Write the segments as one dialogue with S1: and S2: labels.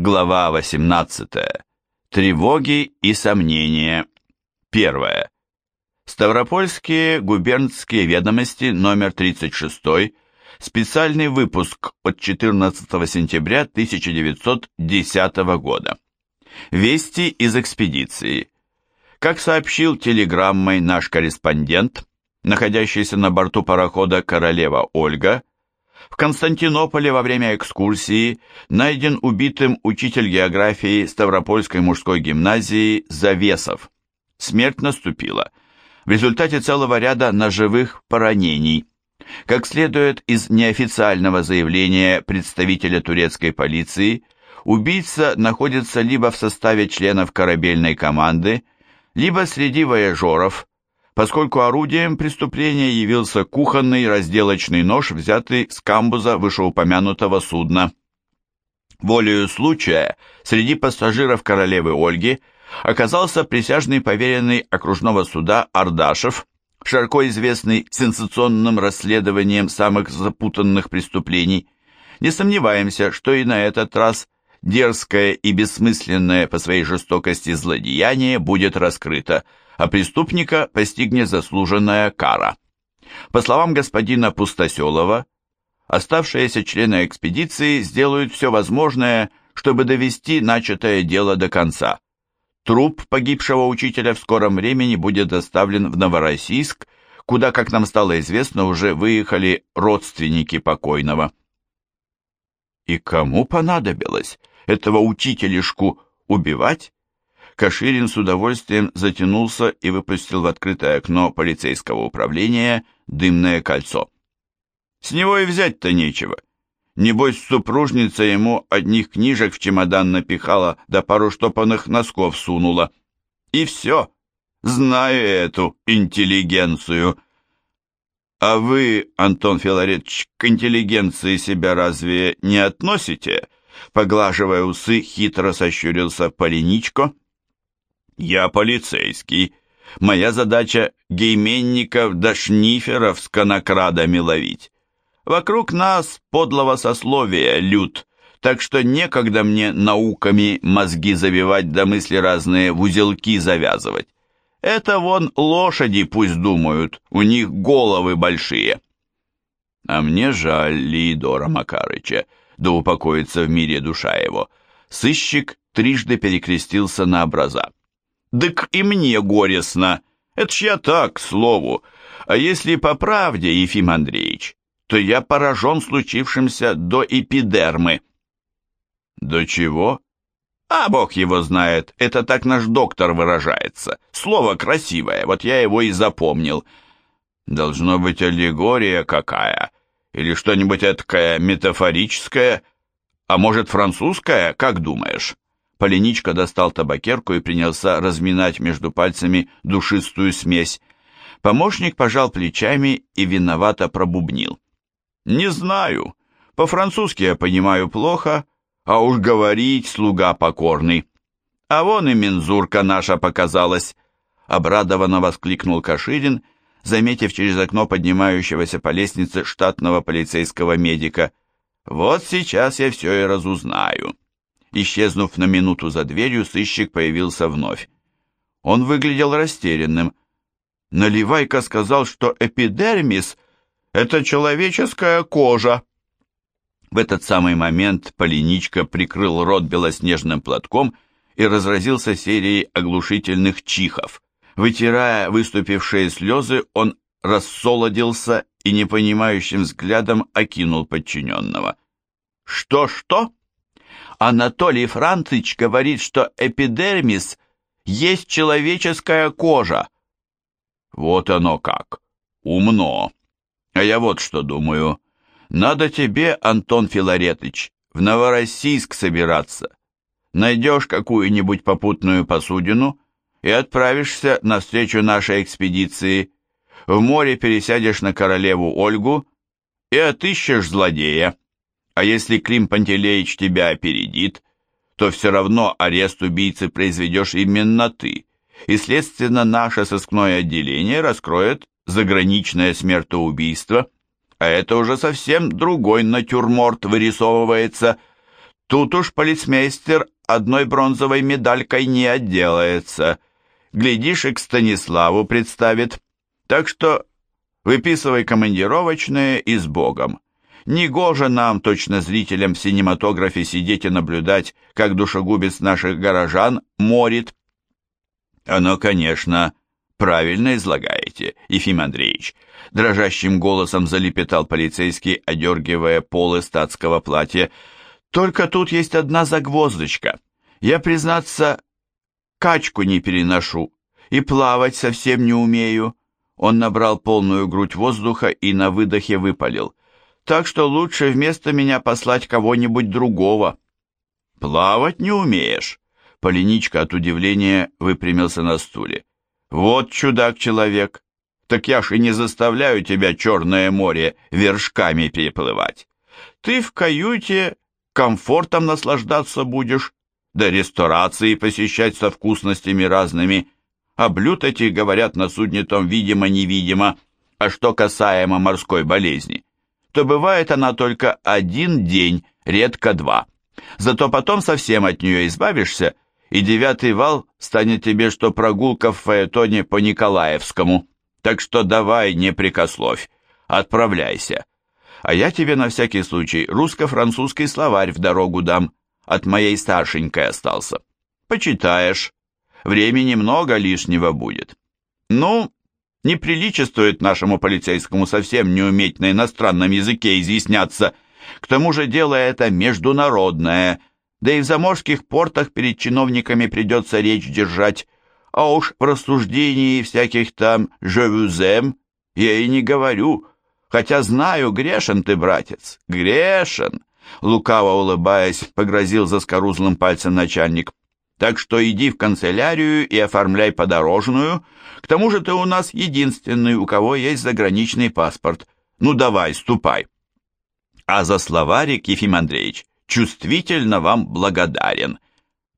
S1: Глава 18. Тревоги и сомнения. Первое. Ставропольские губернские ведомости номер 36, специальный выпуск от 14 сентября 1910 года. Вести из экспедиции. Как сообщил телеграммой наш корреспондент, находящийся на борту парохода «Королева Ольга», в Константинополе во время экскурсии найден убитым учитель географии Ставропольской мужской гимназии Завесов. Смерть наступила в результате целого ряда ножевых поранений. Как следует из неофициального заявления представителя турецкой полиции, убийца находится либо в составе членов корабельной команды, либо среди вояжеров, поскольку орудием преступления явился кухонный разделочный нож, взятый с камбуза вышеупомянутого судна. Волею случая среди пассажиров королевы Ольги оказался присяжный поверенный окружного суда Ардашев, широко известный сенсационным расследованием самых запутанных преступлений. Не сомневаемся, что и на этот раз дерзкое и бессмысленное по своей жестокости злодеяние будет раскрыто – а преступника постигнет заслуженная кара. По словам господина Пустоселова, оставшиеся члены экспедиции сделают все возможное, чтобы довести начатое дело до конца. Труп погибшего учителя в скором времени будет доставлен в Новороссийск, куда, как нам стало известно, уже выехали родственники покойного. И кому понадобилось этого учителишку убивать? Каширин с удовольствием затянулся и выпустил в открытое окно полицейского управления дымное кольцо. С него и взять-то нечего. Небось, супружница ему одних книжек в чемодан напихала, да пару штопанных носков сунула. И все. Знаю эту интеллигенцию. А вы, Антон Филаретович, к интеллигенции себя разве не относите? Поглаживая усы, хитро сощурился Полиничко. Я полицейский. Моя задача гейменников да шниферов с конокрадами ловить. Вокруг нас подлого сословия люд, так что некогда мне науками мозги завивать да мысли разные в узелки завязывать. Это вон лошади пусть думают, у них головы большие. А мне жаль Лидора Макарыча, да упокоится в мире душа его. Сыщик трижды перекрестился на образа. Дык и мне горестно. Это ж я так, к слову. А если по правде, Ефим Андреевич, то я поражен случившимся до эпидермы. До чего? А бог его знает, это так наш доктор выражается. Слово красивое, вот я его и запомнил. Должно быть аллегория какая, или что-нибудь такое метафорическое, а может французское, как думаешь? Поленичка достал табакерку и принялся разминать между пальцами душистую смесь. Помощник пожал плечами и виновато пробубнил. «Не знаю. По-французски я понимаю плохо, а уж говорить слуга покорный. А вон и мензурка наша показалась!» Обрадованно воскликнул Каширин, заметив через окно поднимающегося по лестнице штатного полицейского медика. «Вот сейчас я все и разузнаю». Исчезнув на минуту за дверью, сыщик появился вновь. Он выглядел растерянным. Наливайка сказал, что эпидермис — это человеческая кожа. В этот самый момент Полиничка прикрыл рот белоснежным платком и разразился серией оглушительных чихов. Вытирая выступившие слезы, он рассолодился и непонимающим взглядом окинул подчиненного. «Что-что?» Анатолий Францич говорит, что эпидермис есть человеческая кожа. Вот оно как. Умно. А я вот что думаю. Надо тебе, Антон Филаретович, в Новороссийск собираться. Найдешь какую-нибудь попутную посудину и отправишься навстречу нашей экспедиции. В море пересядешь на королеву Ольгу и отыщешь злодея. А если Клим Пантелеич тебя опередит, то все равно арест убийцы произведешь именно ты, и, следственно, наше сыскное отделение раскроет заграничное смертоубийство, а это уже совсем другой натюрморт вырисовывается. Тут уж полицмейстер одной бронзовой медалькой не отделается. Глядишь, и к Станиславу представит. Так что выписывай командировочные и с Богом. Негоже нам, точно зрителям в синематографе, сидеть и наблюдать, как душегубец наших горожан морит. Оно, конечно, правильно излагаете, Ефим Андреевич. Дрожащим голосом залепетал полицейский, одергивая полы статского платья. Только тут есть одна загвоздочка. Я, признаться, качку не переношу и плавать совсем не умею. Он набрал полную грудь воздуха и на выдохе выпалил так что лучше вместо меня послать кого-нибудь другого. Плавать не умеешь. Полиничка от удивления выпрямился на стуле. Вот чудак-человек. Так я ж и не заставляю тебя Черное море вершками переплывать. Ты в каюте комфортом наслаждаться будешь, да ресторации посещать со вкусностями разными, а блюд эти, говорят, на судне том видимо-невидимо. А что касаемо морской болезни, то бывает она только один день, редко два. Зато потом совсем от нее избавишься, и девятый вал станет тебе что прогулка в фаэтоне по Николаевскому. Так что давай, не прикословь, отправляйся. А я тебе на всякий случай русско-французский словарь в дорогу дам, от моей старшенькой остался. Почитаешь, времени много лишнего будет. Ну, Неприличествует нашему полицейскому совсем не уметь на иностранном языке изъясняться. К тому же дело это международное, да и в заморских портах перед чиновниками придется речь держать. А уж в рассуждении всяких там «je я и не говорю, хотя знаю, грешен ты, братец, грешен. Лукаво улыбаясь, погрозил заскорузлым пальцем начальник. Так что иди в канцелярию и оформляй подорожную. К тому же ты у нас единственный, у кого есть заграничный паспорт. Ну давай, ступай. А за словарик, Ефим Андреевич, чувствительно вам благодарен.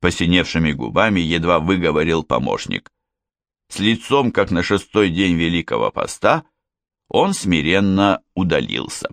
S1: Посиневшими губами едва выговорил помощник. С лицом, как на шестой день Великого Поста, он смиренно удалился.